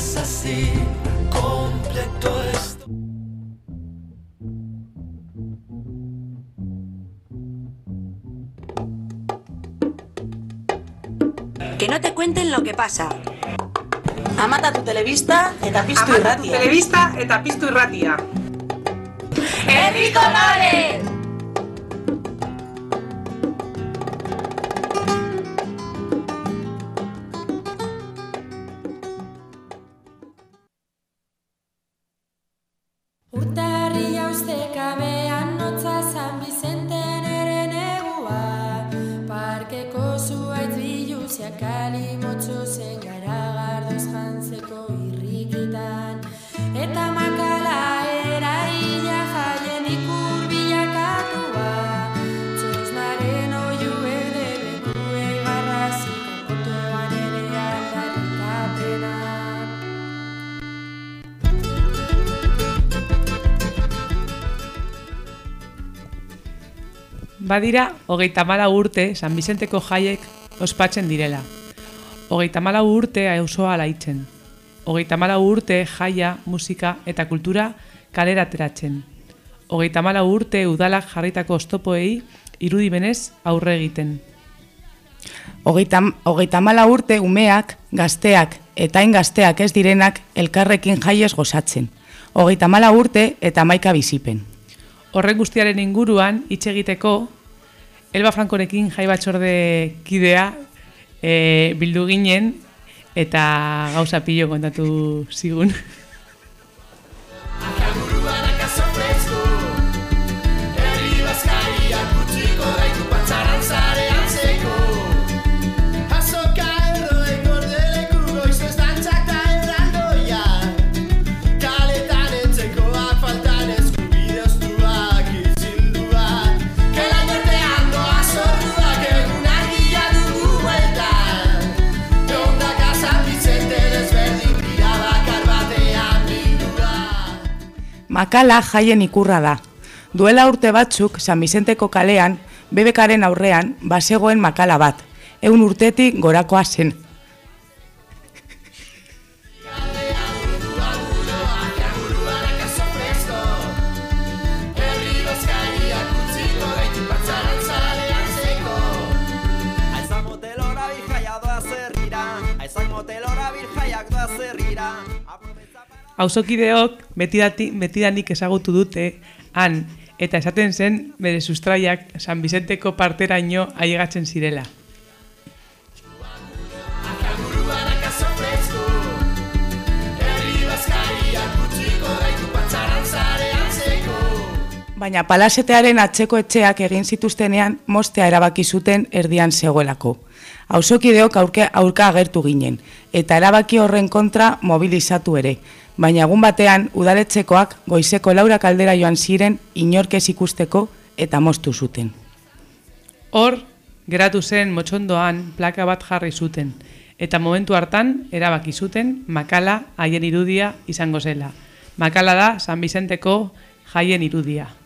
es así, completo esto. Que no te cuenten lo que pasa. Amata tu telebista eta piztu Amatu irratia. telebista eta piztu irratia. Herri Badira, hogeita mala urte San Bizenteko jaiek ospatzen direla. Hogeita mala urte auzoa laitzen. Hogeita mala urte jaia, musika eta kultura kalera ateratzen. Hogeita mala urte udalak jarritako oztopoei irudibenez aurre egiten. Hogeita, hogeita mala urte umeak, gazteak eta hain gazteak ez direnak elkarrekin jaiez gozatzen. Hogeita mala urte eta maika bizipen. Horrek guztiaren inguruan hitz egiteko Elba Frankorekin jai batzorde kidea e, bildu ginen eta gauza pilo kontatu zigun. Makala jaien ikurra da. Duela urte batzuk San Bizenteko kalean, bebekaren aurrean, bazegoen makala bat. Eun urtetik gorakoa zen. Auzokideok betidanik ezagutu dute han eta esaten zen bere sustraiak San Bizenteko parteraino ailegatzen zirela. Baina palasetearen atzeko etxeak egin zituztenean mostea erabaki zuten erdian zegoelako. Auzokideok aurke aurka agertu ginen, eta erabaki horren kontra mobilizatu ere. Baina egun batean udaletxekoak goizeko laura kaldera joan ziren inorkez ikusteko eta moztu zuten. Hor, geratu zen motxondoan plaka bat jarri zuten, eta momentu hartan erabaki zuten makala haien irudia izango zela. Makala da San Bizenteko jaien irudia.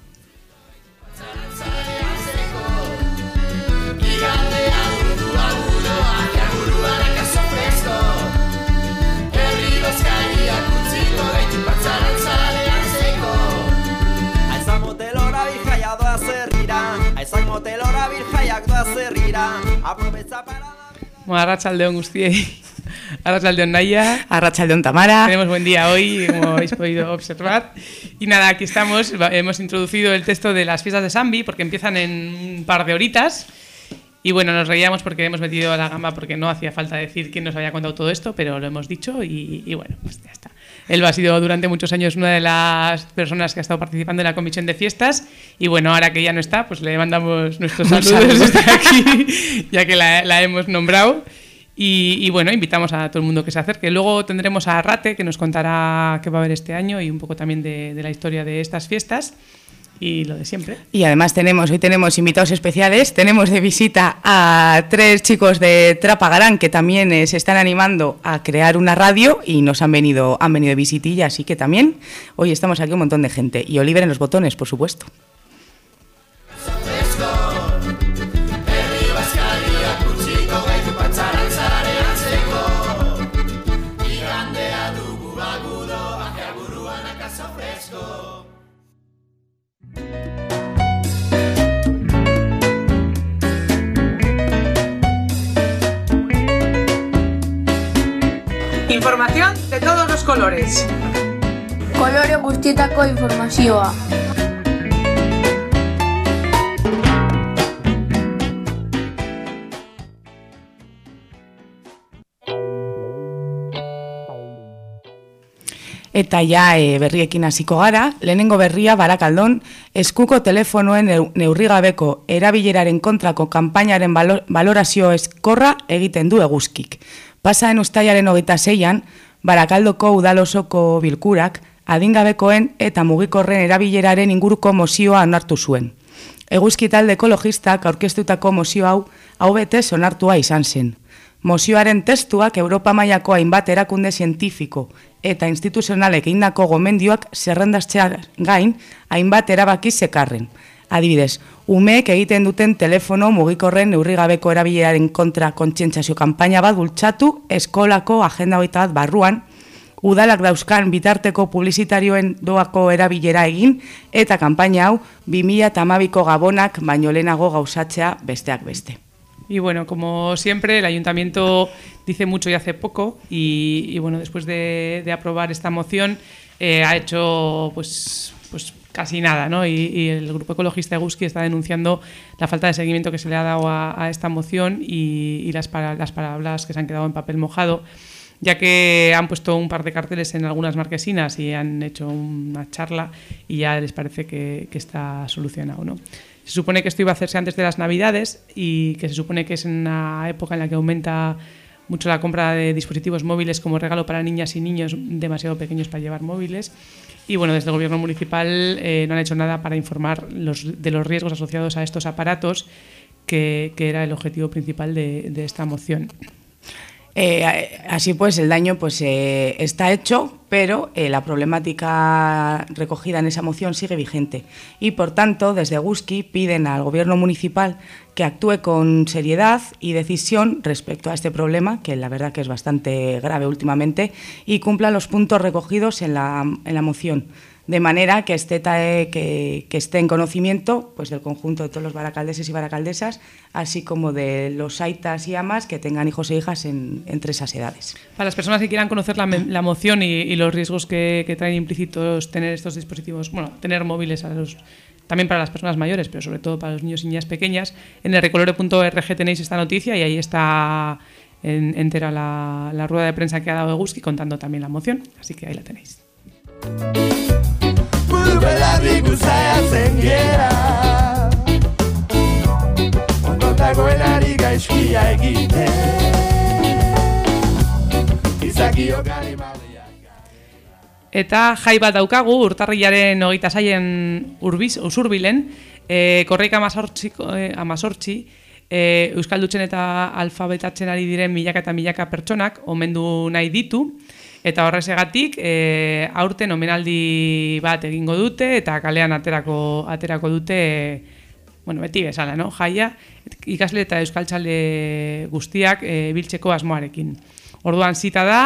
Zerrira Aprobetza Bueno, arratsaldeon guztiei. Arratsaldeon Naya. Arratsaldeon Tamara. Tenemos buen día hoy, como habéis podido observar. Y nada, aquí estamos. Hemos introducido el texto de las fiestas de Sambi, porque empiezan en un par de horitas. Y bueno, nos reíamos porque hemos metido a la gamba porque no hacía falta decir quién nos había contado todo esto, pero lo hemos dicho y, y bueno, pues ya está. Elba ha sido durante muchos años una de las personas que ha estado participando en la comisión de fiestas y bueno, ahora que ya no está, pues le mandamos nuestros saludos saludo. desde aquí, ya que la, la hemos nombrado. Y, y bueno, invitamos a todo el mundo que se acerque. Luego tendremos a Rate, que nos contará qué va a haber este año y un poco también de, de la historia de estas fiestas y lo de siempre. Y además tenemos, hoy tenemos invitados especiales, tenemos de visita a tres chicos de Trapagarán que también eh, se están animando a crear una radio y nos han venido, han venido de visitilla, así que también hoy estamos aquí un montón de gente. Y Oliver en los botones, por supuesto. Información de todos los colores. Kolore guztietako informazioa. Eta ja e, berriekin hasiko gara, lehenengo berria barakaldon, eskuko telefonoen neu- neurrigabeko erabileraren kontrako kanpainaren balo- balorazio eskorra egiten du eguzkik. Pasaen ustaiaren hogeita zeian, barakaldoko udalosoko bilkurak, adingabekoen eta mugikorren erabileraren inguruko mozioa onartu zuen. Eguzki talde ekologistak aurkeztutako mozio hau, hau betez onartua izan zen. Mozioaren testuak Europa mailako hainbat erakunde zientifiko eta instituzionalek egindako gomendioak zerrendaztea gain hainbat erabaki zekarren. Adibidez, umeek egiten duten telefono mugikorren neurrigabeko erabileraren kontra kontzientzazio kanpaina bat bultzatu eskolako agenda hogeita bat barruan, udalak dauzkan bitarteko publizitarioen doako erabilera egin eta kanpaina hau 2012ko gabonak baino lehenago gauzatzea besteak beste. Y bueno, como siempre, el ayuntamiento dice mucho y hace poco y, y bueno, después de, de aprobar esta moción eh, ha hecho pues, pues casi nada, ¿no? Y, y el grupo ecologista Eguski está denunciando la falta de seguimiento que se le ha dado a, a esta moción y, y las, para- las palabras que se han quedado en papel mojado ya que han puesto un par de carteles en algunas marquesinas y han hecho una charla y ya les parece que, que está solucionado. ¿no? Se supone que esto iba a hacerse antes de las Navidades y que se supone que es una época en la que aumenta mucho la compra de dispositivos móviles como regalo para niñas y niños demasiado pequeños para llevar móviles. Y bueno, desde el gobierno municipal eh, no han hecho nada para informar de los riesgos asociados a estos aparatos, que, era el objetivo principal de esta moción. Eh, así pues, el daño pues, eh, está hecho, pero eh, la problemática recogida en esa moción sigue vigente. Y, por tanto, desde Guski piden al Gobierno municipal que actúe con seriedad y decisión respecto a este problema, que la verdad que es bastante grave últimamente, y cumpla los puntos recogidos en la, en la moción. De manera que esté, que, que esté en conocimiento pues, del conjunto de todos los baracaldeses y baracaldesas, así como de los aitas y amas que tengan hijos e hijas en- entre esas edades. Para las personas que quieran conocer la, me- la moción y, y los riesgos que, que traen implícitos tener estos dispositivos, bueno, tener móviles a los, también para las personas mayores, pero sobre todo para los niños y niñas pequeñas, en el recolore.org tenéis esta noticia y ahí está en- entera la, la rueda de prensa que ha dado Eguski contando también la moción, así que ahí la tenéis. Buru belarri guzaiatzen gera Ondo dagoenari gaizkia egite Izakiok animaliak Eta jai bat daukagu, urtarrilaren hogeita zaien urbiz, usurbilen, e, korreika amazortzi, e, amazortzi e, Euskaldutzen eta alfabetatzen ari diren milaka eta milaka pertsonak omendu nahi ditu, eta horrezegatik e, aurten omenaldi bat egingo dute, eta kalean aterako, aterako dute, bueno, beti bezala, no? jaia, ikasle eta euskaltzale guztiak e, biltzeko asmoarekin. Orduan zita da,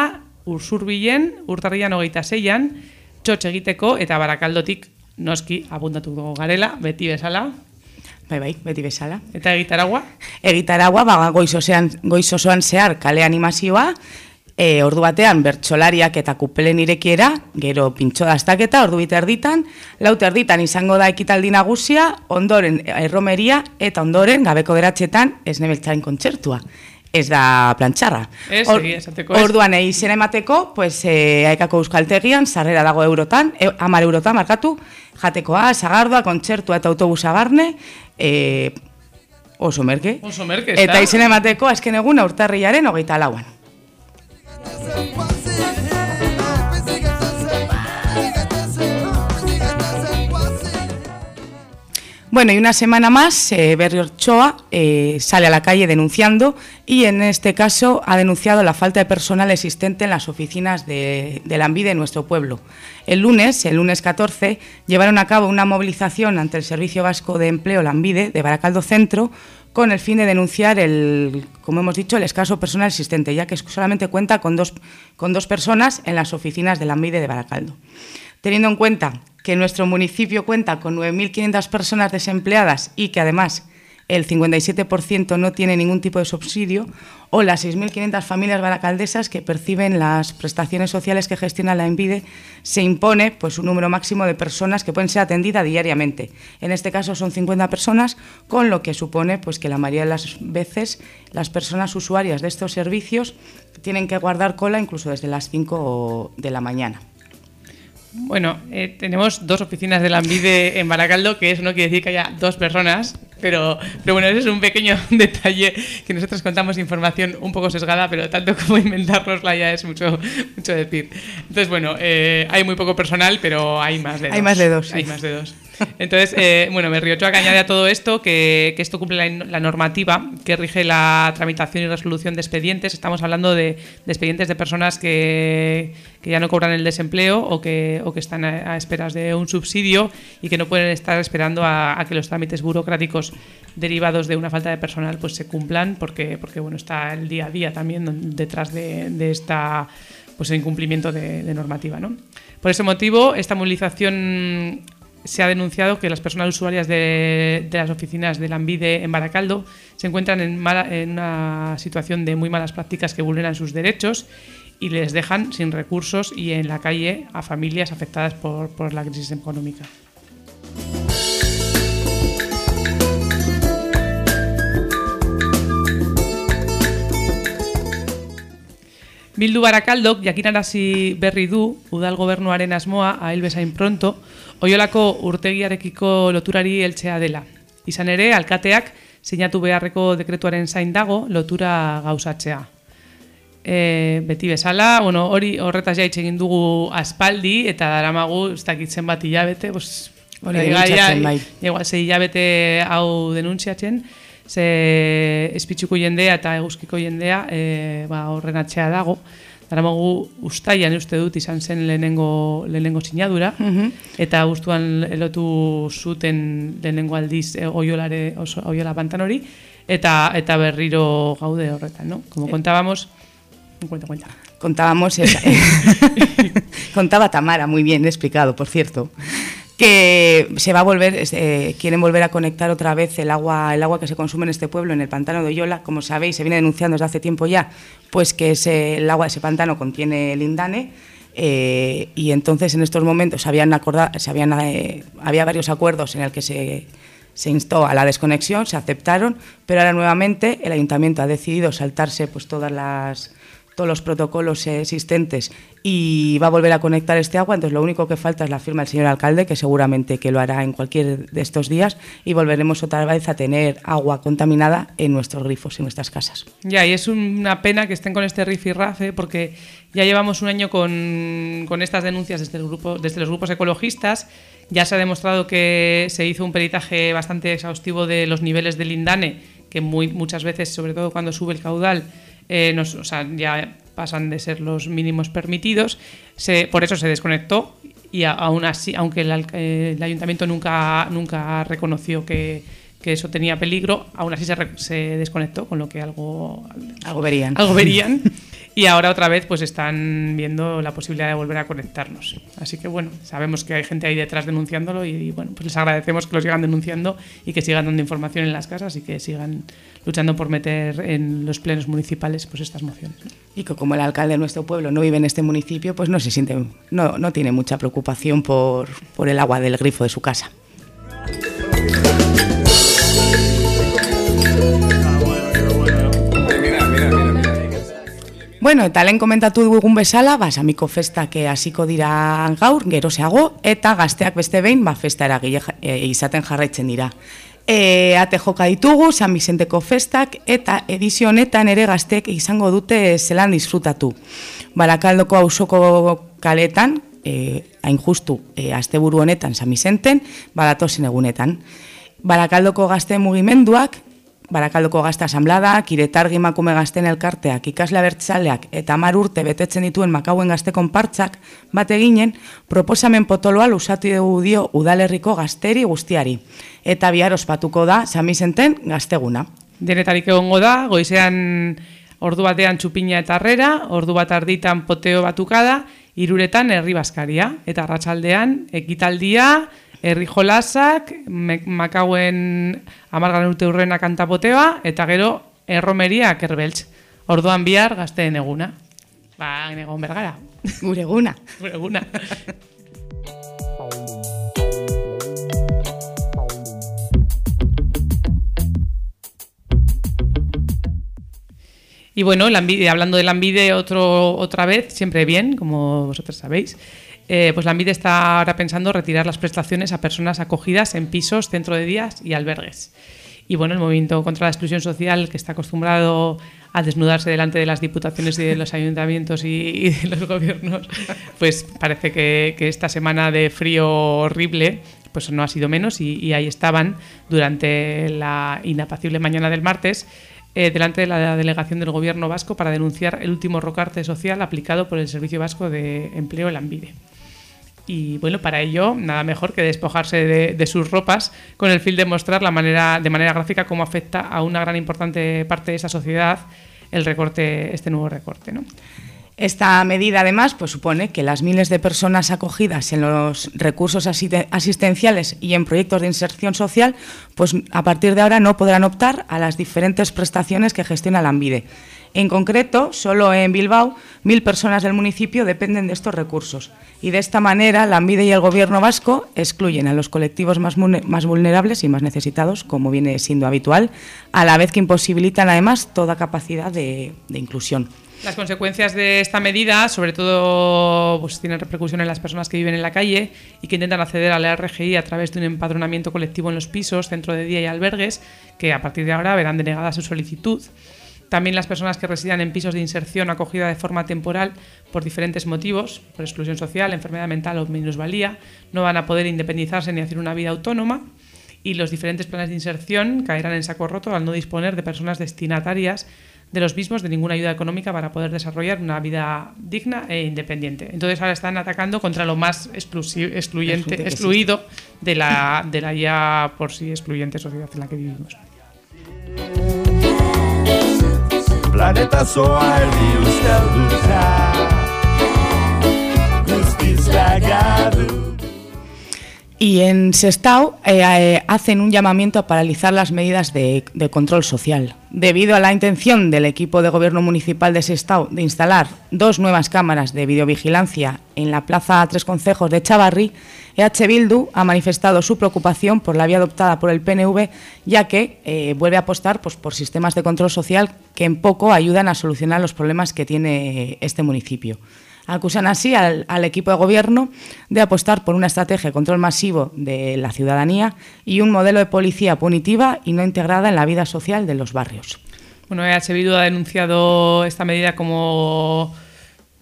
ursurbilen, urtarrian hogeita zeian, txotx egiteko eta barakaldotik noski apuntatu dugu garela, beti bezala, Bai, bai, beti bezala. eta egitaragua. Egitaragua, ba, goiz, osean, goiz osoan zehar kale animazioa, e, ordu batean bertsolariak eta kupelen irekiera, gero pintxo dastaketa, ordu bita erditan, laute erditan izango da ekitaldi nagusia, ondoren erromeria eta ondoren gabeko beratxetan esnebeltzaren kontzertua. Ez da plantxarra. Ez, egia esateko ez. Orduan, e, izena emateko, pues, e, aekako euskaltegian, sarrera dago eurotan, e, amar eurotan, markatu, jatekoa, sagardoa, kontzertua eta autobusa barne, e, oso merke. Oso merke, Eta izena emateko azken egun urtarrilaren hogeita lauan. Bueno, y una semana más, eh, Berri Orchoa eh, sale a la calle denunciando y en este caso ha denunciado la falta de personal existente en las oficinas de, de Lambide en nuestro pueblo. El lunes, el lunes 14, llevaron a cabo una movilización ante el Servicio Vasco de Empleo Lambide de Baracaldo Centro con el fin de denunciar el, como hemos dicho, el escaso personal existente, ya que solamente cuenta con dos, con dos personas en las oficinas de Lambide de Baracaldo. Teniendo en cuenta que nuestro municipio cuenta con 9.500 personas desempleadas y que además el 57% no tiene ningún tipo de subsidio, o las 6.500 familias baracaldesas que perciben las prestaciones sociales que gestiona la ENVIDE, se impone pues, un número máximo de personas que pueden ser atendidas diariamente. En este caso son 50 personas, con lo que supone pues, que la mayoría de las veces las personas usuarias de estos servicios tienen que guardar cola incluso desde las 5 de la mañana. Bueno, eh, tenemos dos oficinas de la Ambide en Baracaldo, que eso no quiere decir que haya dos personas, pero, pero bueno, ese es un pequeño detalle que nosotros contamos información un poco sesgada, pero tanto como inventárnosla ya es mucho, mucho decir. Entonces, bueno, eh, hay muy poco personal, pero hay más de dos. Hay más de dos, sí. Hay más de dos. Entonces, eh, bueno, me río que añade a todo esto que, que esto cumple la, normativa que rige la tramitación y resolución de expedientes. Estamos hablando de, expedientes de personas que, que, ya no cobran el desempleo o que, o que están a, esperas de un subsidio y que no pueden estar esperando a, a, que los trámites burocráticos derivados de una falta de personal pues se cumplan porque, porque bueno, está el día a día también detrás de, de esta pues incumplimiento de, de normativa. ¿no? Por ese motivo, esta movilización se ha denunciado que las personas usuarias de, las oficinas de la Ambide en Baracaldo se encuentran en, una situación de muy malas prácticas que vulneran sus derechos y les dejan sin recursos y en la calle a familias afectadas por, por la crisis económica. Bildu Barakaldok jakinarazi berri du udal gobernuaren asmoa ahil bezain pronto Oiolako urtegiarekiko loturari heltzea dela. Izan ere, alkateak sinatu beharreko dekretuaren zain dago lotura gauzatzea. E, beti bezala, bueno, hori horretaz ja egin dugu aspaldi eta daramagu ez dakitzen bat hilabete, pues, hori denuntziatzen bai. Igual, ze hilabete hau denuntziatzen, ze espitzuko jendea eta eguzkiko jendea e, ba, horren atxea dago. Daramagu ustaian uste dut izan zen lehenengo, lehenengo sinadura, eta guztuan elotu zuten lehenengo aldiz e, oiolare, oso, oiola pantan hori, eta, eta berriro gaude horretan, no? Como contábamos, cuenta, cuenta. Contábamos, esa, contaba Tamara, muy bien explicado, por cierto, que se va a volver, eh, quieren volver a conectar otra vez el agua, el agua que se consume en este pueblo, en el pantano de Oyola, como sabéis, se viene denunciando desde hace tiempo ya, pues que ese, el agua de ese pantano contiene lindane, eh, y entonces en estos momentos habían acordado, se habían, eh, había varios acuerdos en el que se, se instó a la desconexión, se aceptaron, pero ahora nuevamente el ayuntamiento ha decidido saltarse pues todas las todos los protocolos existentes y va a volver a conectar este agua, entonces lo único que falta es la firma del señor alcalde, que seguramente que lo hará en cualquier de estos días y volveremos otra vez a tener agua contaminada en nuestros grifos, en nuestras casas. Ya, y es una pena que estén con este rifirrafe porque ya llevamos un año con, con estas denuncias desde, el grupo, desde los grupos ecologistas, ya se ha demostrado que se hizo un peritaje bastante exhaustivo de los niveles del Lindane, que muy, muchas veces, sobre todo cuando sube el caudal, eh, nos, o sea, ya pasan de ser los mínimos permitidos, se, por eso se desconectó y a, aún así, aunque el, eh, el, ayuntamiento nunca, nunca reconoció que, que eso tenía peligro, aún así se, se, desconectó, con lo que algo, algo verían. Algo verían. y ahora otra vez pues están viendo la posibilidad de volver a conectarnos. Así que bueno, sabemos que hay gente ahí detrás denunciándolo y, bueno, pues les agradecemos que lo sigan denunciando y que sigan dando información en las casas y que sigan luchando por meter en los plenos municipales pues estas mociones. Y que como el alcalde de nuestro pueblo no vive en este municipio, pues no se siente, no, no tiene mucha preocupación por, por el agua del grifo de su casa. Bueno, eta lehen komentatu dugun bezala, ba, samiko festak hasiko dira gaur, geroseago, eta gazteak beste behin, ba, festa eragile e, izaten jarraitzen dira. E, ate joka ditugu, San Vicenteko festak, eta edizio honetan ere gazteek izango dute zelan disfrutatu. Barakaldoko hausoko kaletan, e, hain justu, e, asteburu honetan San Vicenten, badatozen egunetan. Barakaldoko gazte mugimenduak, Barakaldoko gazta asamblada, kiretargi makume gazten elkarteak, ikasle abertzaleak eta mar urte betetzen dituen makauen gazte konpartzak bat eginen, proposamen potoloa lusatu dugu dio udalerriko gazteri guztiari. Eta bihar ospatuko da, samizenten gazteguna. Denetarik egongo da, goizean ordu batean txupina eta arrera, ordu bat arditan poteo batukada, iruretan herri baskaria, eta arratsaldean ekitaldia, herri jolasak, makauen amargan urte urrena kantapoteoa, eta gero erromeria kerbeltz. Orduan bihar gazteen eguna. Ba, egon bergara. Gure eguna. Gure eguna. Y bueno, hablando de Lambide otro, otra vez, siempre bien, como vosotros sabéis, eh, pues Lambide está ahora pensando retirar las prestaciones a personas acogidas en pisos, centro de días y albergues. Y bueno, el movimiento contra la exclusión social, que está acostumbrado a desnudarse delante de las diputaciones y de los ayuntamientos y, de los gobiernos, pues parece que, esta semana de frío horrible pues no ha sido menos y, ahí estaban durante la inapacible mañana del martes eh, delante de la delegación del gobierno vasco para denunciar el último rocarte social aplicado por el Servicio Vasco de Empleo, el ANVIDE. Y bueno, para ello, nada mejor que despojarse de, sus ropas con el fin de mostrar la manera, de manera gráfica cómo afecta a una gran importante parte de esa sociedad el recorte, este nuevo recorte. ¿no? Esta medida, además, pues supone que las miles de personas acogidas en los recursos asiste- asistenciales y en proyectos de inserción social, pues a partir de ahora no podrán optar a las diferentes prestaciones que gestiona la ANVIDE. En concreto, solo en Bilbao, mil personas del municipio dependen de estos recursos. Y de esta manera, la ANVIDE y el Gobierno vasco excluyen a los colectivos más vulnerables y más necesitados, como viene siendo habitual, a la vez que imposibilitan, además, toda capacidad de- de inclusión. Las consecuencias de esta medida, sobre todo, pues tienen repercusión en las personas que viven en la calle y que intentan acceder a la RGI a través de un empadronamiento colectivo en los pisos, centro de día y albergues, que a partir de ahora verán denegada su solicitud. También las personas que residan en pisos de inserción acogida de forma temporal por diferentes motivos, por exclusión social, enfermedad mental o minusvalía, no van a poder independizarse ni hacer una vida autónoma y los diferentes planes de inserción caerán en saco roto al no disponer de personas destinatarias de los mismos de ninguna ayuda económica para poder desarrollar una vida digna e independiente. Entonces ahora están atacando contra lo más excluyente, excluido de la, de la ya por sí excluyente sociedad en la que vivimos. Planeta Y en Sestao eh, eh, hacen un llamamiento a paralizar las medidas de, control social. Debido a la intención del equipo de gobierno municipal de Sestao de instalar dos nuevas cámaras de videovigilancia en la plaza Tres Concejos de Chavarri, EH Bildu ha manifestado su preocupación por la vía adoptada por el PNV, ya que eh, vuelve a apostar pues, por sistemas de control social que en poco ayudan a solucionar los problemas que tiene este municipio. Acusan así al, equipo de gobierno de apostar por una estrategia de control masivo de la ciudadanía y un modelo de policía punitiva y no integrada en la vida social de los barrios. Bueno, EH Bildu ha denunciado esta medida como,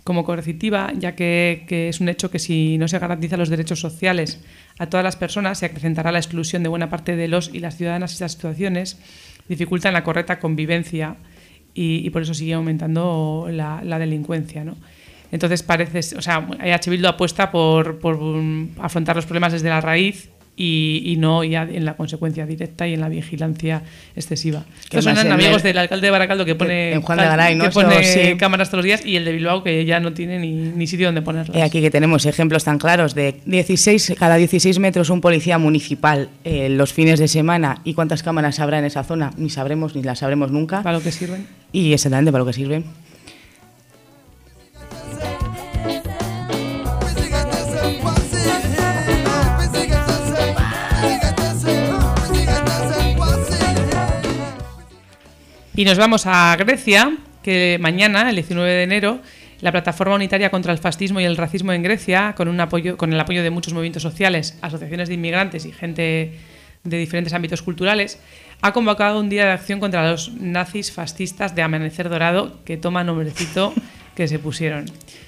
como coercitiva, ya que, es un hecho que si no se garantizan los derechos sociales a todas las personas, se acrecentará la exclusión de buena parte de los y las ciudadanas y estas situaciones, dificultan la correcta convivencia y, y por eso sigue aumentando la, la delincuencia. ¿no? Entonces parece, o sea, EH Bildu apuesta por, por afrontar los problemas desde la raíz y, y no ya en la consecuencia directa y en la vigilancia excesiva. Estos son amigos el- del alcalde de Baracaldo que pone, en Juan de Garay, ¿no? que pone sí. cámaras todos los días y el de Bilbao que ya no tiene ni, ni sitio donde ponerlas. Eh, aquí que tenemos ejemplos tan claros de 16, cada 16 metros un policía municipal eh, los fines de semana y cuántas cámaras habrá en esa zona, ni sabremos ni las sabremos nunca. Para lo que sirven. Y exactamente para lo que sirven. Y nos vamos a Grecia, que mañana, el 19 de enero, la plataforma unitaria contra el fascismo y el racismo en Grecia, con, un apoyo, con el apoyo de muchos movimientos sociales, asociaciones de inmigrantes y gente de diferentes ámbitos culturales, ha convocado un día de acción contra los nazis fascistas de Amanecer Dorado, que toma nombrecito que se pusieron.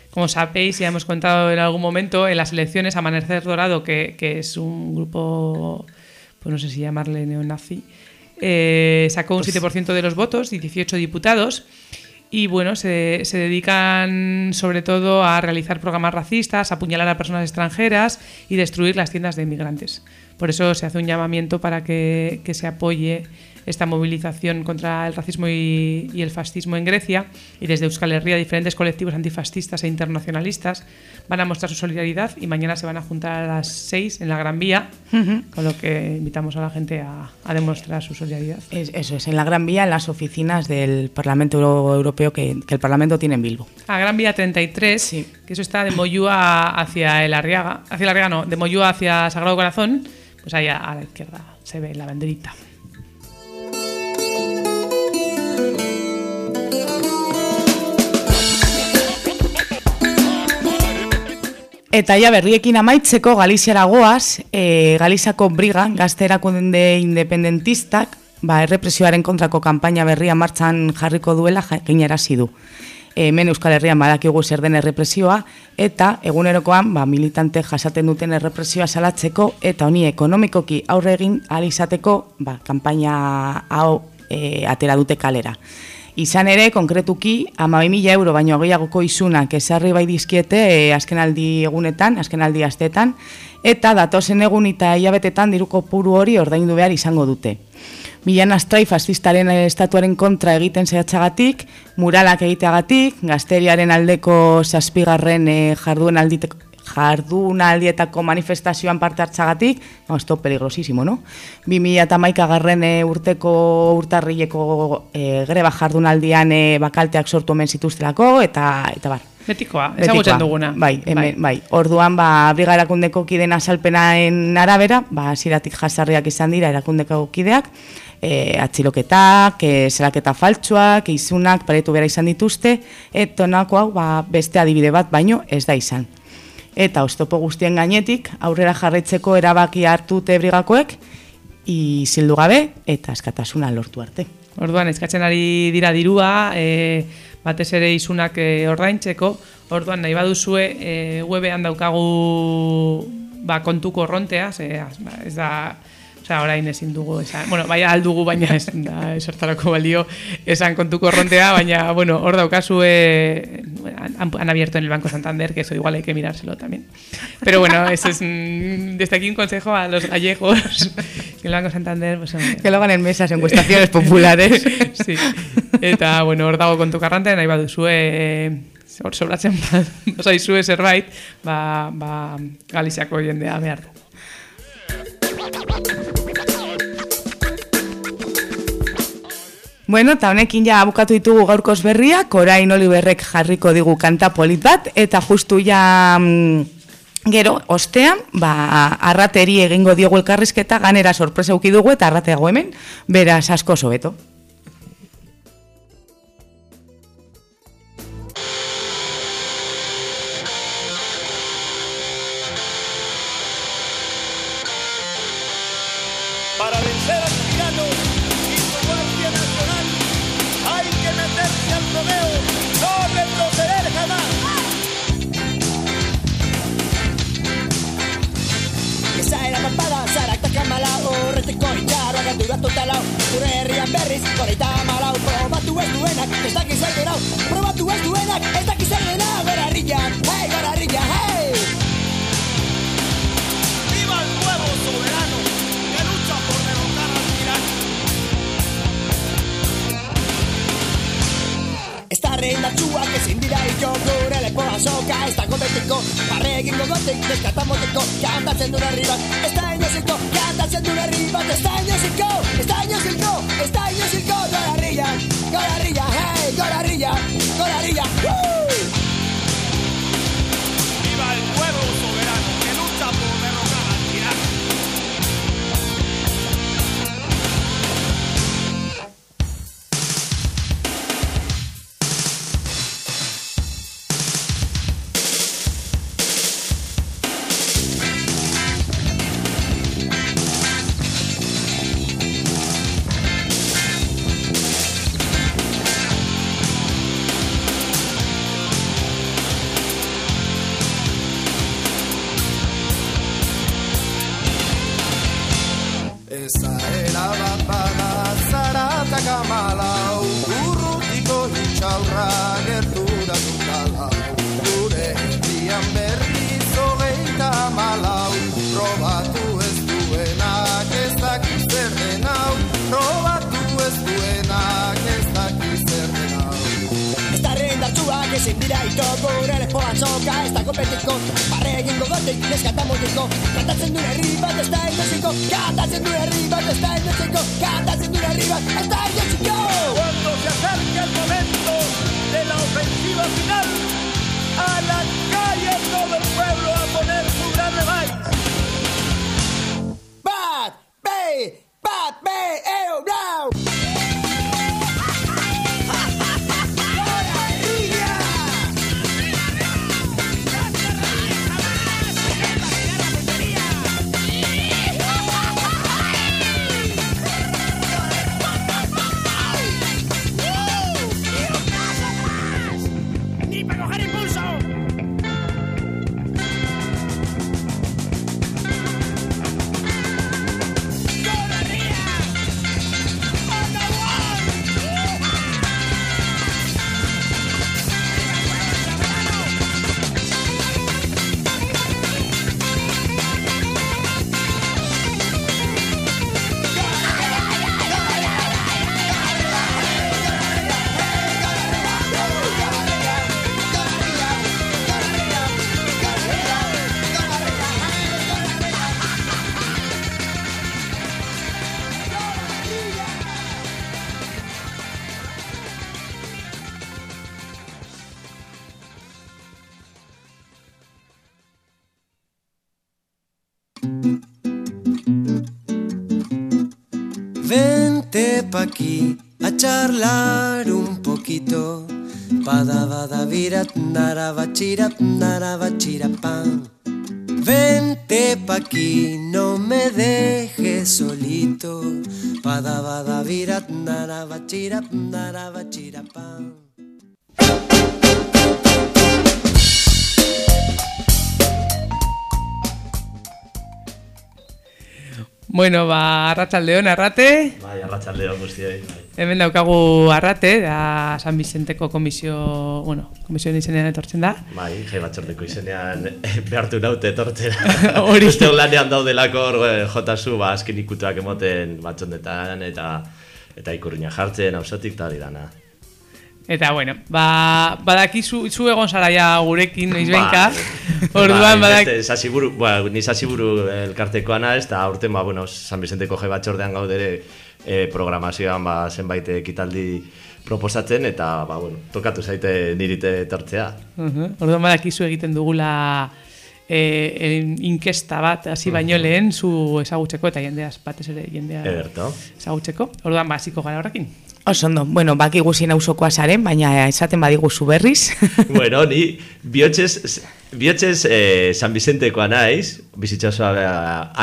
Como sabéis, ya hemos contado en algún momento, en las elecciones Amanecer Dorado, que, que es un grupo, pues no sé si llamarle neonazi, eh, sacó un 7% de los votos y 18 diputados. Y bueno, se, se dedican sobre todo a realizar programas racistas, apuñalar a personas extranjeras y destruir las tiendas de inmigrantes. Por eso se hace un llamamiento para que, que se apoye esta movilización contra el racismo y, y, el fascismo en Grecia y desde Euskal Herria diferentes colectivos antifascistas e internacionalistas van a mostrar su solidaridad y mañana se van a juntar a las 6 en la Gran Vía, uh -huh. con lo que invitamos a la gente a, a demostrar su solidaridad. Es, eso es, en la Gran Vía, en las oficinas del Parlamento Europeo que, que el Parlamento tiene en Bilbo. A Gran Vía 33, sí. que eso está de Moyúa hacia el Arriaga, hacia el Arriaga no, de Moyúa hacia Sagrado Corazón, pues ahí a, a la izquierda se ve la banderita. Eta ja berriekin amaitzeko Galiziara goaz, e, Galizako briga, gazte erakunde independentistak, ba, errepresioaren kontrako kanpaina berria martxan jarriko duela gainerazi du. Hemen Euskal Herrian badakigu zer den errepresioa, eta egunerokoan ba, militante jasaten duten errepresioa salatzeko, eta honi ekonomikoki aurre egin alizateko ba, kanpaina hau e, atera dute kalera. Izan ere, konkretuki, ama mila euro baino gehiagoko izunak esarri bai dizkiete e, azkenaldi egunetan, azkenaldi astetan, eta datozen egun eta hilabetetan diruko puru hori ordaindu behar izango dute. Milan astrai fascistaren estatuaren kontra egiten zehatzagatik, muralak egiteagatik, gazteriaren aldeko zazpigarren e, jarduen alditeko jardunaldietako manifestazioan parte hartzagatik, no, esto peligrosísimo, no? 2011 garren urteko urtarrileko e, greba jardunaldian e, bakalteak sortu hemen zituztelako, eta, eta bar. Betikoa, ezagutzen duguna. Bai, hemen, bai. bai. Orduan, ba, briga erakundeko kiden azalpenaen arabera, ba, ziratik jasarriak izan dira erakundeko kideak, e, atxiloketak, e, zeraketa faltsuak, izunak, paretu bera izan dituzte, eta nako hau, ba, beste adibide bat, baino ez da izan eta oztopo guztien gainetik aurrera jarraitzeko erabaki hartu tebrigakoek izildu gabe eta eskatasuna lortu arte. Orduan, eskatzen ari dira dirua, e, batez ere izunak e, ordaintzeko, orduan nahi baduzue e, webean daukagu ba, kontuko rontea, ze, ez da Osa, orain ezin dugu, esan, bueno, bai aldugu, baina ez da, esortarako balio, esan kontuko rontea, baina, bueno, hor daukazu, eh, han, han, abierto en el Banco Santander, que eso igual hay que mirárselo también. Pero bueno, eso es, mm, desde aquí un consejo a los gallegos, que el Banco Santander, pues, hombre, Que lo hagan en mesas, encuestaciones populares. sí, eta, bueno, hor dago kontu karrante, nahi baduzue, eh, hor sobratzen, zaizue zerbait, ba, ba, Galiziako jendea behar du. Bueno, eta honekin ja bukatu ditugu gaurkoz berriak, orain Oliverrek jarriko digu kanta polit bat, eta justu ja mm, gero, ostean, ba, arrateri egingo diogu elkarrizketa, ganera sorpresa uki dugu, eta arrateago hemen, beraz asko sobeto. Ezin dira ito Gure lepoa soka ez dago betiko Barre egingo gotik deskartamoteko Kantatzen duen herri bat ez da inoziko Kantatzen duen herri bat ez da inoziko Ez da inoziko, ez da inoziko Gorarrilla, gorarrilla, hey, gorarrilla, gorarrilla Woo! Bachira nara bachira pan. Vente pa' aquí, no me dejes solito. Pada bada virat nara bachira nara bachira pan. Bueno, ba, arratsaldeon arrate. Bai, arratsaldeon guztioi. Bai. Hemen daukagu arrate, da San Vicenteko komisio, bueno, komisioen izenean etortzen da. Bai, jai batzordeko izenean behartu naute etortzera. Hori. Uste lanean daudelako eh, jotazu, ba, azken ikutuak emoten batzondetan eta eta ikurriña jartzen, hausatik eta dana. Eta bueno, ba, badakizu zu egon zara ja gurekin noizbenka. Bai. Orduan bai, badak beste, sasiburu, ba, ni sasiburu elkartekoa naiz, eta aurten, ba, bueno, San Vicenteko jai batzordean gaudere e, programazioan ba, zenbait ekitaldi proposatzen, eta, ba, bueno, tokatu zaite nirite etortzea. Uh Orduan badakizu egiten dugula eh, inkesta bat hasi baino lehen zu ezagutzeko eta jendeaz batez ere jendea Ederto. ezagutzeko. Orduan basiko gara horrekin. Oso ondo, bueno, baki guzien auzokoa zaren, baina esaten badiguzu berriz. bueno, ni bihotzez, bihotzez eh, San Vicentekoa naiz, bizitzazoa eh,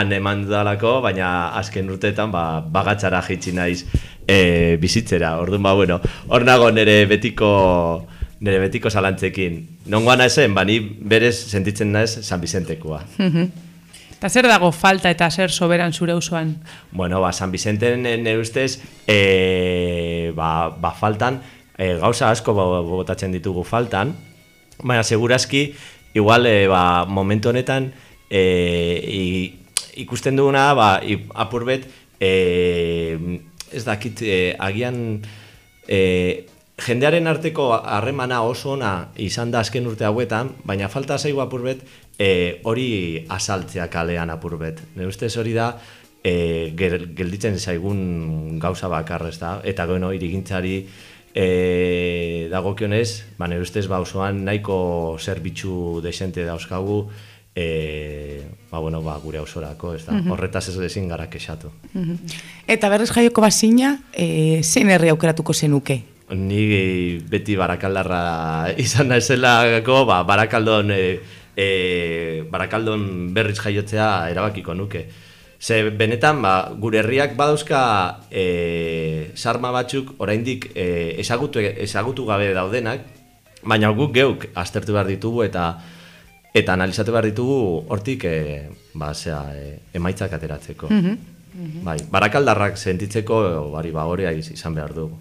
han eman dudalako, baina azken urteetan ba, bagatzara jitsi naiz eh, bizitzera. Orduan ba, bueno, hor nago nire betiko nire betiko zalantzekin. Nongoa naizen, ba, ni berez sentitzen naiz San Vicentekoa. Eta zer dago falta eta zer soberan zure auzoan? Bueno, ba, San Vicenten nire ustez, e, ba, ba faltan, e, gauza asko bo- botatzen ditugu faltan, baina segurazki, igual, e, ba, momentu honetan, e, i- ikusten duguna, ba, i, apurbet, e, ez dakit, e, agian, e, jendearen arteko harremana oso ona izan da azken urte hauetan, baina falta zaigu apurbet e, hori asaltzea kalean apurbet. Nire ustez hori da e, gel- gelditzen zaigun gauza bakar, ez da? Eta bueno, irigintzari e, dagokionez, ba, nire ustez ba, osoan nahiko zerbitzu desente dauzkagu, e, ba, bueno, ba, gure ausorako, ez da? Mhm. Horretaz ez ezin gara kexatu. Eta berrez jaioko bazina, e, zein herri aukeratuko zenuke? Ni beti barakaldarra izan naizelako, ba, barakaldon, e, e, barakaldon berriz jaiotzea erabakiko nuke. Ze benetan, ba, gure herriak badauzka e, sarma batzuk oraindik e, ezagutu, ezagutu gabe daudenak, baina guk geuk aztertu behar ditugu eta eta analizatu behar ditugu hortik e, ba, zera, e, emaitzak ateratzeko. Mhm. Bai, barakaldarrak sentitzeko bari ba hori izan behar dugu.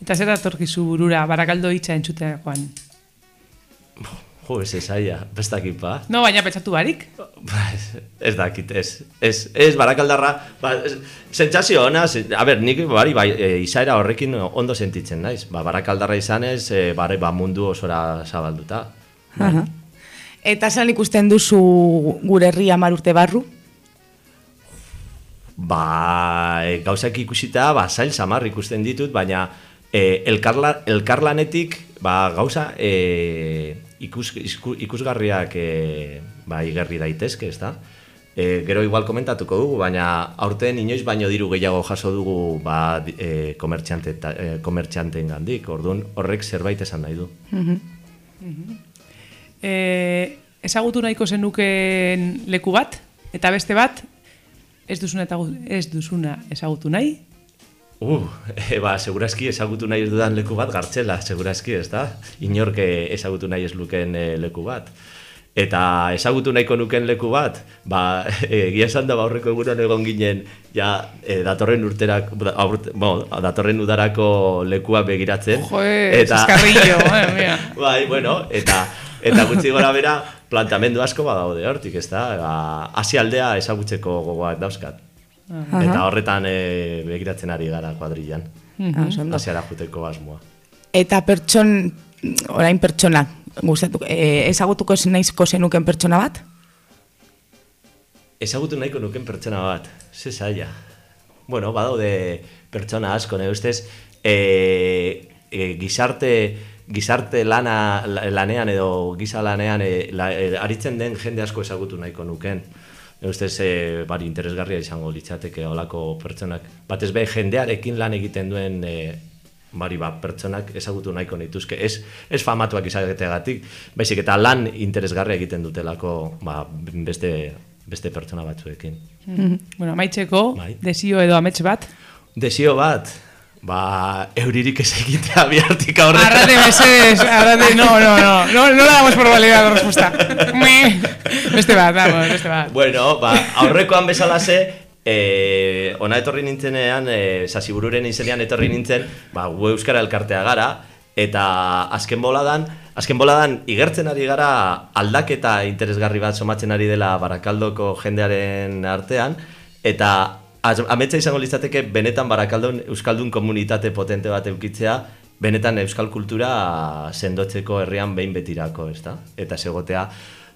Eta zer datorkizu burura barakaldo hitza entzuterakoan? Jo, ez esaia, bestakit ba. No, baina pentsatu barik. Ba, ez, ez dakit, ez. Ez, ez barakaldarra, ba, sentsazio ona, a ber, nik bari, bai, e, izaera horrekin ondo sentitzen naiz. Ba, barakaldarra izanez, e, bare, ba, mundu osora zabalduta. Aha. Eta zelan ikusten duzu gure herria hamar urte barru? Ba, e, gauzak ikusita, ba, zail samar ikusten ditut, baina e, elkarla, elkarlanetik, ba, gauza e, ikus, ikusgarriak e, ba, igerri daitezke, ez da? E, gero igual komentatuko dugu, baina aurten inoiz baino diru gehiago jaso dugu ba, e, komertxante, e, komertxanteen gandik, orduan horrek zerbait esan nahi du. E, ezagutu nahiko zenuken leku bat, eta beste bat, ez duzuna, eta, ez duzuna ezagutu nahi, Uh, e, ba, segurazki ezagutu nahi ez dudan leku bat, gartxela, segurazki, ez da? Inorke ezagutu nahi ez luken e, leku bat. Eta ezagutu nahiko nuken leku bat, ba, egia esan da ba, aurreko egunean egon ginen, ja, e, datorren urterak, aurte, bueno, datorren udarako lekua begiratzen. Joe, zizkarrillo, madre mia. bai, bueno, eta, eta gutxi gora bera, plantamendu asko badaude hortik, ez da? Ba, Asialdea ezagutzeko gogoak dauzkat. Aha. Eta horretan e, begiratzen ari gara kuadrillan. Ah, oso ondo. Asiara juteko asmoa. Eta pertson, orain pertsona, gustatu, e, ezagutuko naizko zenuken pertsona bat? Ezagutu nahiko nuken pertsona bat, ze zaila. Bueno, badaude pertsona asko, ne ustez, e, e, gizarte, gizarte lana, la- lanean edo giza lanean e, la, e, aritzen den jende asko ezagutu nahiko nuken. Ne ustez, e, bari interesgarria izango litzateke olako pertsonak. Batez be, jendearekin lan egiten duen e, bari ba, pertsonak ezagutu nahiko nituzke. Ez, ez famatuak izategatik, baizik eta lan interesgarria egiten dutelako ba, beste, beste pertsona batzuekin. Mhm. Bueno, amaitzeko, Bai. desio edo amets bat. Desio bat, ba, euririk ez egitea bihartik aurrera. Arrate, mesedes, arrate, no, no, no, no, no la damos por validada la respuesta. Me. Beste bat, vamos, beste bat. Bueno, ba, aurrekoan bezalase, e, ona etorri nintzenean, e, sasibururen izenean etorri nintzen, ba, gu Euskara elkartea gara, eta azken boladan, azken boladan igertzen ari gara aldaketa interesgarri bat somatzen ari dela Barakaldoko jendearen artean, eta ametsa izango litzateke benetan Barakaldon Euskaldun komunitate potente bat eukitzea, benetan euskal kultura sendotzeko herrian behin betirako, ezta? Eta segotea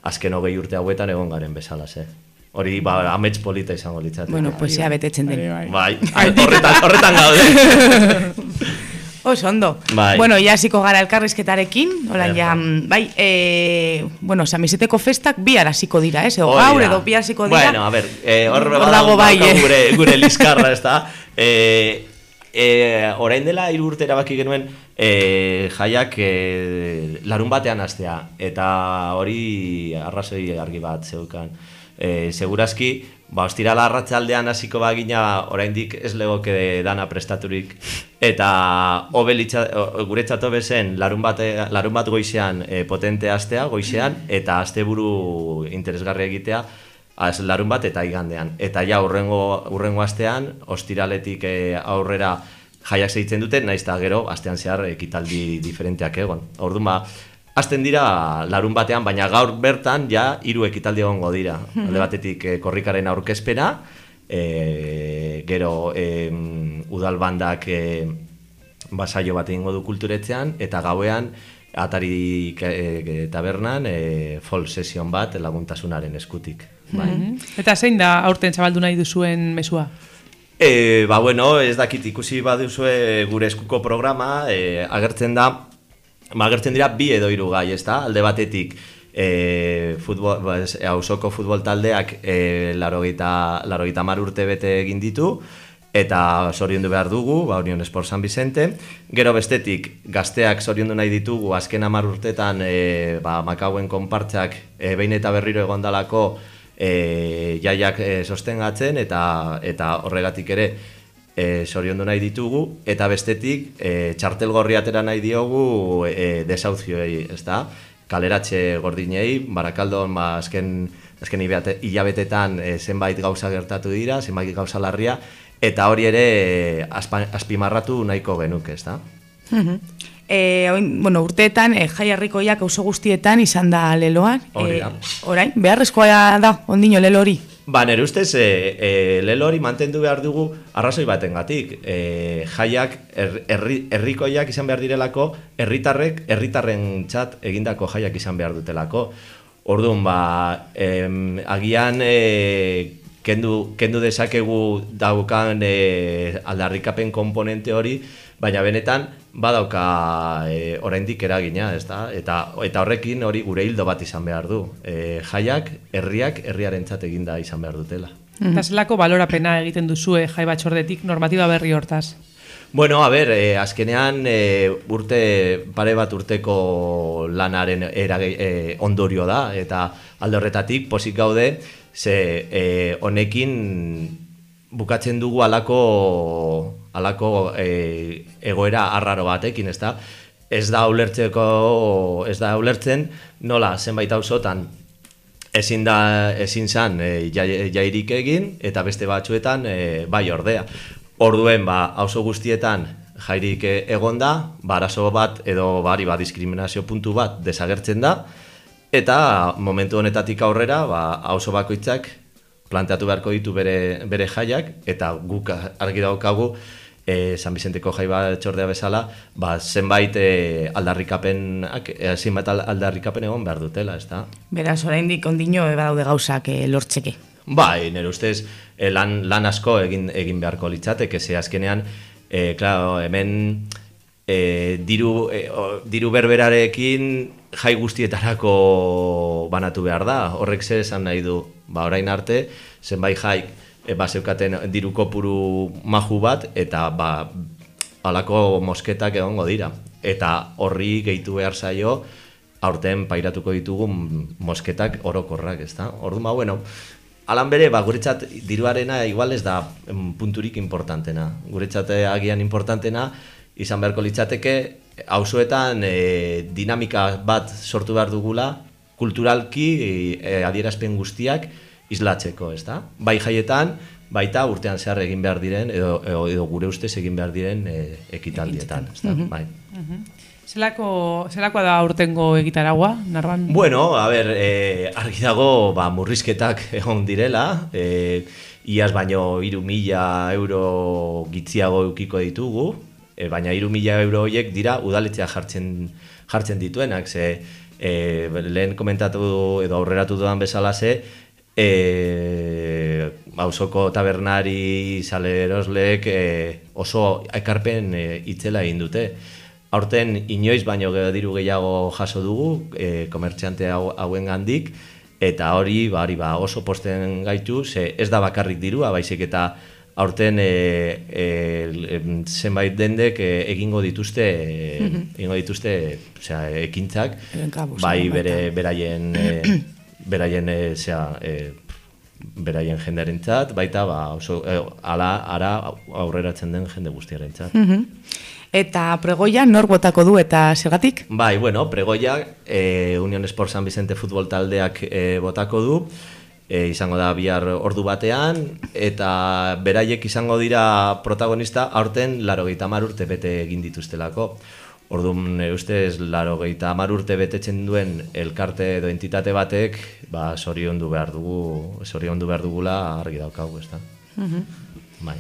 azken hogei urte hauetan egon garen bezala, ze. Hori, ba, amets polita izango litzateke. Bueno, pues ya betetzen den. Bai, horretan, horretan gaude. Oso ondo. Bai. Bueno, ya hasiko gara elkarrizketarekin, orain ja, bai, e, bueno, samiseteko festak bihar hasiko dira, ez? Hori gaur edo bihar hasiko dira. Bueno, a ver, eh, hor badago dago bai, eh. gure, gure liskarra, ez? Eh, eh, orain dela hiru urte erabaki genuen eh, jaiak eh, larun batean hastea eta hori arrazoi argi bat zeukan. Eh, segurazki, ba, ostirala arratsaldean hasiko bagina oraindik ez legoke dana prestaturik eta hobe litza- o- guretzat hobe zen larun, bate, larun bat goizean eh, potente hastea goizean eta asteburu interesgarri egitea Az, larun bat eta igandean. Eta ja, urrengo, urrengo astean, ostiraletik eh, aurrera jaiak segitzen dute, naiz eta gero, astean zehar ekitaldi diferenteak egon. Orduan ba, Azten dira larun batean, baina gaur bertan ja hiru ekitaldi egongo dira. Mhm. Alde batetik eh, korrikaren aurkezpena, eh, gero eh, udal bandak eh, basaio bat egingo du kulturetzean, eta gauean atari eh, tabernan eh, folk session bat laguntasunaren eskutik. Bai. Mhm. Eta zein da aurten zabaldu nahi duzuen mesua? E, ba, bueno, ez dakit ikusi baduzue gure eskuko programa, e, agertzen da, ba, agertzen dira bi edo hiru gai, ez da? Alde batetik, e, futbol, ba, ez, hausoko futbol taldeak e, larogeita, larogeita mar urte bete egin ditu, eta zoriondu behar dugu, ba, Union Sport San Vicente. Gero bestetik, gazteak zoriondu nahi ditugu, azken hamar urtetan e, ba, makauen konpartzak e, behin eta berriro egondalako e, jaiak e, sostengatzen eta eta horregatik ere e, soriondu nahi ditugu eta bestetik e, txartel gorri atera nahi diogu e, desauzioei, ez da? Kaleratxe gordinei, barakaldon ba, azken, azken hilabete- hilabetetan e, zenbait gauza gertatu dira, zenbait gauza larria, eta hori ere e, azpimarratu nahiko genuke, ez da? Mhm. E, oin, bueno, urteetan, e, jai harrikoiak auzo guztietan izan da leloan. Hori da. orain, beharrezkoa da, ondino lelo hori. Ba, nire ustez, e, e, lelo hori mantendu behar dugu arrazoi batengatik. E, jaiak, er, herri, herrikoiak izan behar direlako, herritarrek, herritarren txat egindako jaiak izan behar dutelako. Orduan, ba, em, agian e, kendu, kendu dezakegu daukan e, aldarrikapen komponente hori, baina benetan badauka e, oraindik eragina, ezta? Eta eta horrekin hori gure hildo bat izan behar du. E, jaiak, herriak, herriarentzat eginda izan behar dutela. Eta zelako balorapena egiten duzue jai batxordetik normatiba berri hortaz? Bueno, a ber, eh, azkenean eh, urte pare bat urteko lanaren erage, eh, ondorio da eta alde horretatik posik gaude ze eh, honekin bukatzen dugu alako alako eh, egoera arraro batekin, ezta? Ez da ulertzeko ez da ulertzen nola zenbait auzotan ezin da ezin zan e, jairik egin eta beste batzuetan e, bai ordea. Orduen ba auzo guztietan jairik e, egonda, ba arazo bat edo bari ba diskriminazio puntu bat desagertzen da eta momentu honetatik aurrera ba auzo bakoitzak planteatu beharko ditu bere, bere jaiak eta guk argi daukagu e, San Vicenteko jai bat txordea bezala, ba, zenbait e, aldarrikapenak, e, zenbait al- aldarrikapen egon behar dutela, ez da? Beraz, oraindik ondino e, badaude gauzak e, lortzeke. Bai, nire ustez, e, lan, lan asko egin, egin beharko litzateke, ze azkenean, e, claro, hemen e, diru, e, o, diru berberarekin jai guztietarako banatu behar da. Horrek ze esan nahi du, ba, orain arte, zenbait jaik e, ba, zeukaten diru kopuru maju bat, eta ba, halako mosketak egongo dira. Eta horri gehitu behar zaio, aurten pairatuko ditugun mosketak orokorrak, ezta? Orduan, ba, bueno, Alan bere, ba, guretzat diruarena igual ez da punturik importantena. Guretzat eh, agian importantena izan beharko litzateke auzoetan e, dinamika bat sortu behar dugula kulturalki e, adierazpen guztiak islatzeko, ez da? Bai jaietan, baita urtean zehar egin behar diren edo, edo, gure ustez egin behar diren e, ekitaldietan, ez da? Mhm. Bai. Zelako, zelakoa da urtengo egitaragua, narban? Bueno, a ber, e, argi dago ba, murrizketak egon direla, e, iaz baino iru mila euro gitziago eukiko ditugu, e, baina iru mila euro horiek dira udaletzea jartzen, jartzen dituenak, ze e, lehen komentatu edo aurreratu dudan bezala ze, e, hausoko tabernari salerosleek e, oso ekarpen e, itzela egin dute. Aurten inoiz baino diru gehiago jaso dugu e, komertziante hau, hauen gandik, eta hori, ba, hori ba, oso posten gaitu, ze ez da bakarrik dirua, baizik eta aurten e, e, zenbait dendek e, egingo dituzte e, egingo dituzte osea, ekintzak. Bai bere beraien e, beraien e, osea, e, beraien jendearentzat baita ba oso e, ala ara aurreratzen den jende guztiarentzat Mhm. Eta pregoia nor botako du eta zergatik? Bai, bueno, pregoia e, Union Sport San Vicente futbol taldeak e, botako du, e, izango da bihar ordu batean, eta beraiek izango dira protagonista aurten laro urte bete egin dituztelako. Orduan, e, ustez, laro mar urte betetzen duen elkarte edo entitate batek, ba, soriondu behar dugu, soriondu behar dugula argi daukagu, ez da? Bai.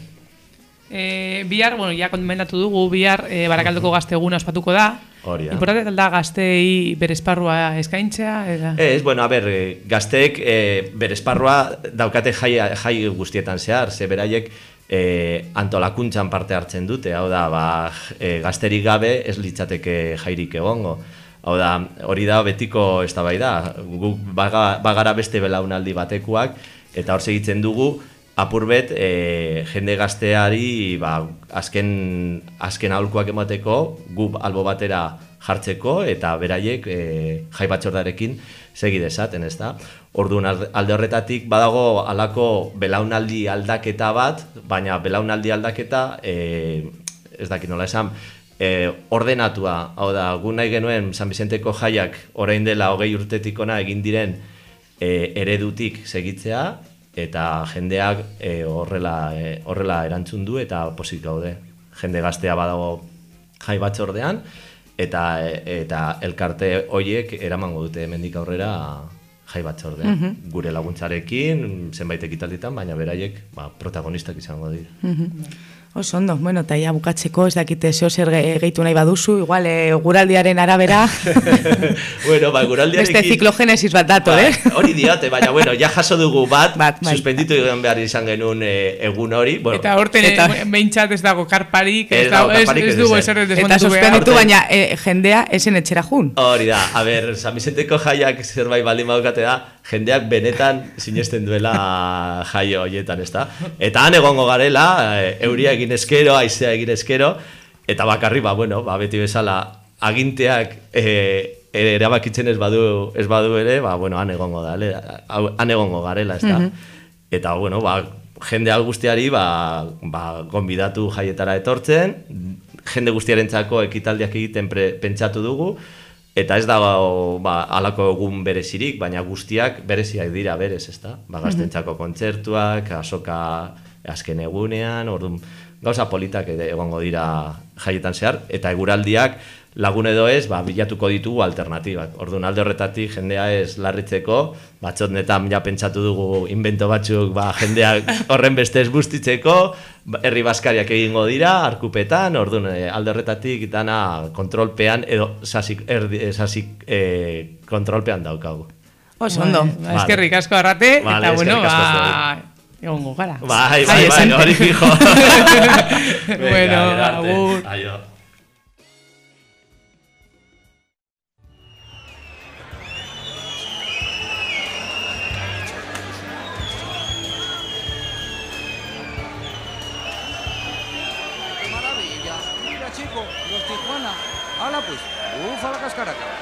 E, bihar, bueno, ja komentatu dugu, bihar e, barakaldoko gazteguna ospatuko da. Hori. Importante da gaztei bere esparrua eskaintzea. Eta... Ez, bueno, a ber, eh, gazteek e, bere esparrua daukate jai, jai guztietan zehar, ze beraiek e, antolakuntzan parte hartzen dute, hau da, ba, e, gazterik gabe ez litzateke jairik egongo. Hau da, hori da betiko eztabaida. Guk baga, bagara beste belaunaldi batekuak, eta hor segitzen dugu, apurbet e, jende gazteari ba, azken, azken aholkuak emateko gu albo batera jartzeko eta beraiek e, jai batxordarekin segi desaten, ez da? Orduan al- alde horretatik badago alako belaunaldi aldaketa bat, baina belaunaldi aldaketa e, ez dakit nola esan, e, ordenatua, hau da, gu nahi genuen San Vicenteko jaiak orain dela hogei urtetik ona egin diren e, eredutik segitzea eta jendeak e, horrela, e, horrela erantzun du eta posik gaude. Jende gaztea badago jai batzordean eta eta elkarte hoiek eramango dute hemendik aurrera jai batzorde. Mhm. Gure laguntzarekin, zenbait ekitalditan, baina beraiek ba, protagonistak izango dira. Mhm. Oso ondo, bueno, eta ja bukatzeko ez dakite zeo zer ge- gehitu nahi baduzu, igual e, guraldiaren arabera bueno, ba, guraldiarekin... beste ziklogenesis bat dator, Ba, eh? Hori diote, baina bueno, ja jaso dugu bat, Bat, bai. suspenditu egon behar izan genuen eh, egun hori. Bueno, Eta horten Eta- eta... behintzat ez dago karparik, ez, dago ez, karparik, ez ez dugu ezer. Eta desmontatu behar. suspenditu baina e, jendea esen etxera jun. Hori da, a ber, San Vicenteko jaiak zerbait baldin badukate da, jendeak benetan sinesten duela jaio horietan, ezta? Eta han egongo garela, eh, euria egin eskero, aizea egin eskero, eta bakarri, ba, bueno, ba, beti bezala, aginteak eh, erabakitzen ez badu, ez badu ere, ba, bueno, han egongo da, hau- han egongo garela, ezta? Mhm. Eta, bueno, ba, jende guztiari, ba, ba, gonbidatu jaietara etortzen, jende guztiarentzako ekitaldiak egiten pre, pentsatu dugu, eta ez dago ba, alako egun berezirik, baina guztiak bereziak dira berez, ezta? Ba, gaztentzako kontzertuak, asoka azken egunean, orduan, gauza politak egongo dira jaietan zehar, eta eguraldiak lagun edo ez, ba, bilatuko ditugu alternatibak. Orduan alde horretatik jendea ez larritzeko, batzotnetan ja pentsatu dugu invento batzuk ba, jendeak horren beste ez bustitzeko, ba, herri baskariak egingo dira, arkupetan, orduan eh, alde horretatik dana kontrolpean, edo sasik, erdi, eh, sasik eh, kontrolpean daukagu. Oso ondo. Ba, eskerrik asko arrate, Vale, eta bueno, ba, egongo gara. Bai, bai, Ai, bai, esan. hori fijo. Bueno, Venga, agur. Aio. さらかしからか。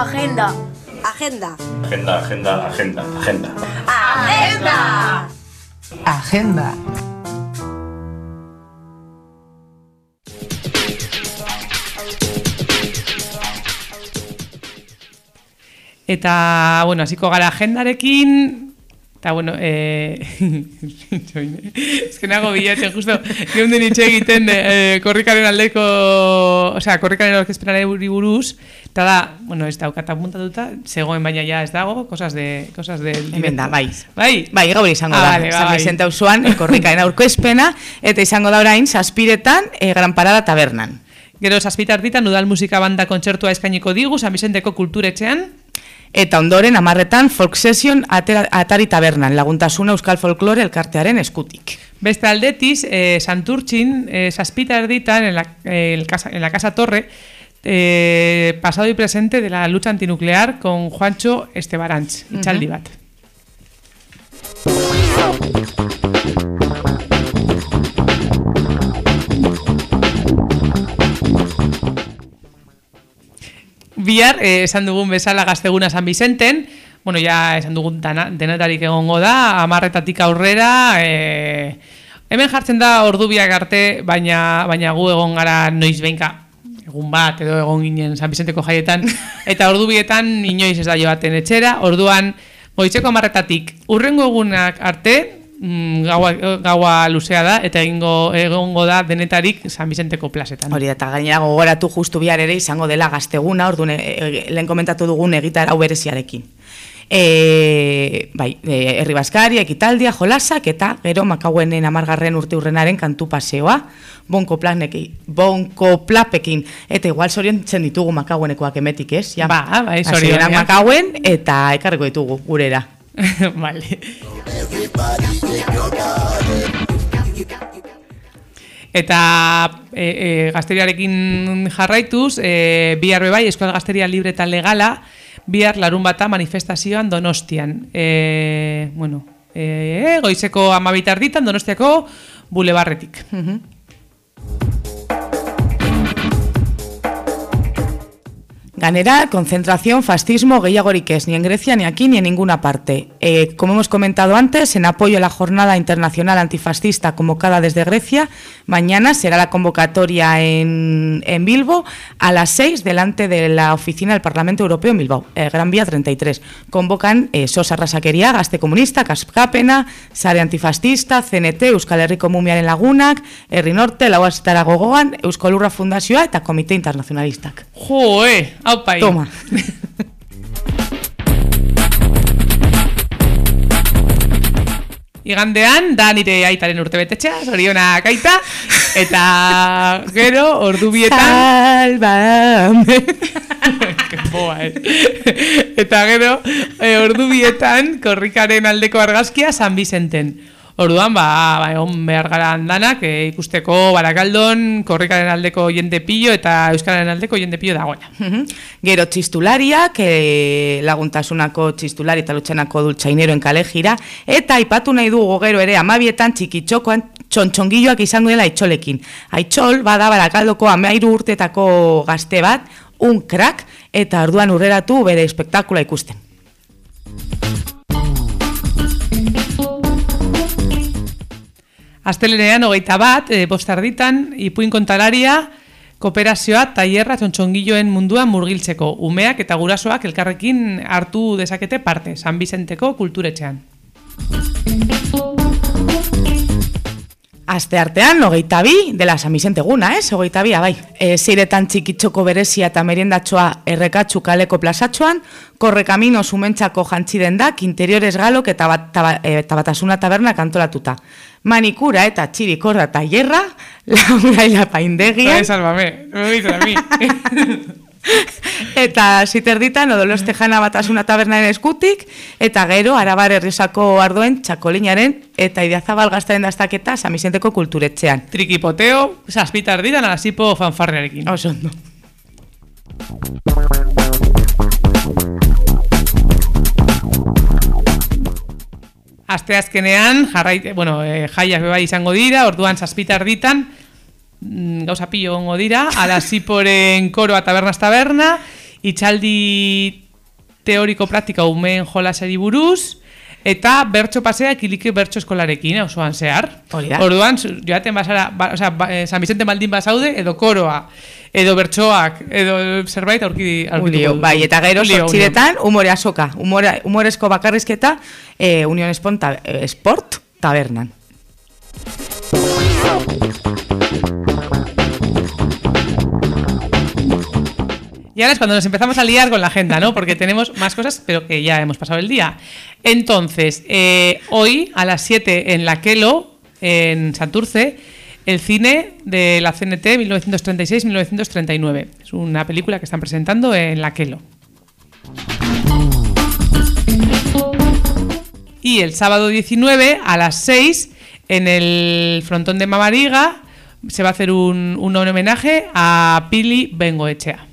Agenda. Agenda. Agenda, agenda, agenda, agenda. Agenda. Agenda. Eta, bueno, hasiko gara agendarekin, eta, bueno, eh, ez que nago bilatzen, justo, geunden itxe egiten eh, korrikaren aldeko, osea, korrikaren orkespenaren buruz, eta da, bueno, ez daukat apuntatuta, zegoen baina ja ez dago, cosas de, cosas del Hemen da, bai. Bai, Bai, gaur izango Ah, da. vale, San bai. Vicente auzoan korrikaren aurkezpena eta izango da orain Zazpiretan e, Gran Parada Tabernan. Gero zazpitarditan udal musika banda kontzertua eskainiko digu, San Vicenteko kulturetxean, Eta ondoren amarretan folk session atari tabernan, laguntasuna euskal folklore elkartearen eskutik. Beste aldetiz, eh, Santurtxin, eh, zazpita erditan, en la, eh, el casa, en la Casa Torre, eh, pasado y presente de la lucha antinuclear con Juancho Estebarantz, itxaldi bat. Bihar, eh, esan dugun bezala gazteguna San Vicenten, bueno, ja esan dugun dana, denetarik egongo da, amarretatik aurrera, eh, hemen jartzen da ordu biak arte, baina, baina gu egon gara noiz behinka, egun bat edo egon ginen San Vicenteko jaietan, eta ordu bietan inoiz ez da joaten etxera, orduan goitzeko amarretatik urrengo egunak arte, gaua, gaua luzea da, eta egingo egongo da denetarik San Vicenteko plazetan. Hori eta gainera gogoratu justu bihar ere izango dela gazteguna, orduan e, e, lehen komentatu dugun egitar hau bereziarekin. E, bai, e, herri baskaria, ekitaldia, jolasak, eta gero makauenen amargarren urte urrenaren kantu paseoa, bonko planeki, bonko plapekin, eta igual zoriontzen ditugu makauenekoak emetik, ez? Ja, Ba, bai, zorionak. makauen, eta ekarriko ditugu gurera. vale. Eta e, e, gazteriarekin jarraituz, e, bihar bebai, Euskal Gazteria Libre eta Legala, bihar larun bata manifestazioan Donostian. E, bueno, e, goizeko amabitarditan Donostiako bulebarretik. Ganera, concentración, fascismo, gehiagorik ni en Grecia, ni aquí, ni en ninguna parte. Eh, como hemos comentado antes, en apoyo a la Jornada Internacional Antifascista convocada desde Grecia, mañana será la convocatoria en, en Bilbo a las 6 delante de la oficina del Parlamento Europeo en Bilbao, eh, Gran Vía 33. Convocan eh, Sosa Rasakeria, Gaste Comunista, Kaskapena, Sare Antifascista, CNT, Euskal Herriko Mumiaren Lagunak, Herri Norte, Lauazitara Gogoan, Euskal Urra Fundazioa eta Komite Internacionalistak. Joe, hau pai. Toma. Igandean, da nire aitaren urtebetetxea, zorionak aita, eta gero, ordu bietan... Salvame. Boa, eh? Eta gero, e, ordu bietan, korrikaren aldeko argazkia San Vicenten. Orduan, ba, ba egon behar gara andanak, e, ikusteko barakaldon, korrikaren aldeko jende pillo eta euskararen aldeko jende pillo dagoena. Mhm. Gero txistulariak, eh, laguntasunako txistulari eta lutxanako dultzaineroen kale jira, eta aipatu nahi dugu gero ere amabietan txikitxokoan txontxongiloak izango dela aitxolekin. Aitxol, bada barakaldoko amairu urtetako gazte bat, un crack, eta orduan urreratu bere espektakula ikusten. Astelenean, hogeita bat, e, postarditan, ipuin kontalaria, kooperazioa tailerra txontxongiloen munduan murgiltzeko. Umeak eta gurasoak elkarrekin hartu dezakete parte, San Vicenteko kulturetxean. Aste artean, hogeita bi, dela San Vicente eguna, ez? Hogeita bia, bai. E, zeiretan txikitxoko berezia eta meriendatxoa errekatxu kaleko plazatxoan, korre kamino sumentzako jantzidendak, interiores galok eta, bat, taba, e, batasuna tabernak antolatuta. Manikura eta txirikorda eta hierra, laura ila paindegian, Ay, sálvame, me voy a mí. eta ziterditan odoloste jana batasuna tabernaren eskutik, eta gero arabar herrizako ardoen txakolinaren eta idiazabal gaztaren dastaketa San Vicenteko kulturetxean. Trikipoteo, saspitar ditan alasipo fanfarrearekin. Oso ondo. Aste azkenean, jarrai, bueno, e, jaiak bebai izango dira, orduan saspitar ditan, gauza pillo gongo dira, alasiporen koroa tabernaz taberna, itxaldi teoriko praktika umeen jolasari buruz, eta bertso pasea kilike bertso eskolarekin, osoan zehar. Orduan, joaten basara, ba, osea, ba, eh, San Vicente Maldin basaude, edo koroa, edo bertsoak, edo zerbait aurki, Ulio, duzu. bai, eta gero Ulio, sortxiretan umore asoka, umore, umorezko bakarrizketa eh, Unión Esport, ta, eh, Sport tabernan. Y ahora es cuando nos empezamos a liar con la agenda, ¿no? Porque tenemos más cosas, pero que ya hemos pasado el día. Entonces, eh, hoy a las 7 en la Quelo, en Santurce, el cine de la CNT 1936-1939. Es una película que están presentando en la Quelo. Y el sábado 19 a las 6 en el frontón de Mamariga se va a hacer un, un homenaje a Pili Bengoechea.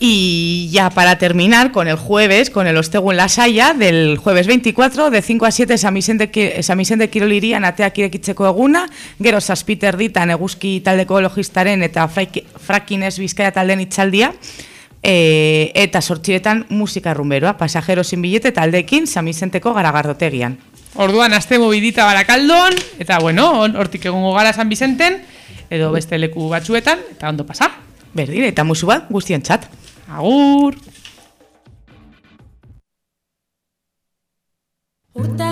Y ya para terminar con el jueves, con el Ostegu en la Saya, del jueves 24, de 5 a 7, San Vicente, Kirolirian ateak irekitzeko eguna, gero zazpiter ditan eguzki taldeko logistaren eta frakinez bizkaia talden itzaldia, e, eta sortxiretan musika rumberoa, pasajero sin billete taldekin San Vicenteko garagardotegian. Orduan aste movidita barakaldon, eta bueno, hor- hortik egongo gara San Vicenten, edo beste leku batzuetan, eta ondo pasa. Berdin, eta musu bat guztien txat. Agur! Urtarria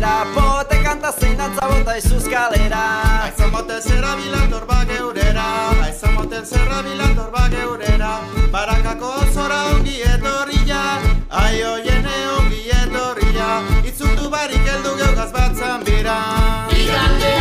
artera Pote kanta zein dantza bota izuz kalera. Aizan motel zerra bilator bak eurera Aizan motel zerra bilator bak eurera Barakako zora ongi etorria Aio jene ongi etorria. Itzutu barik heldu geugaz batzan bira. Igandea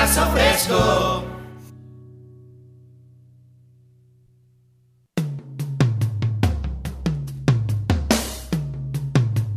acaso fresco.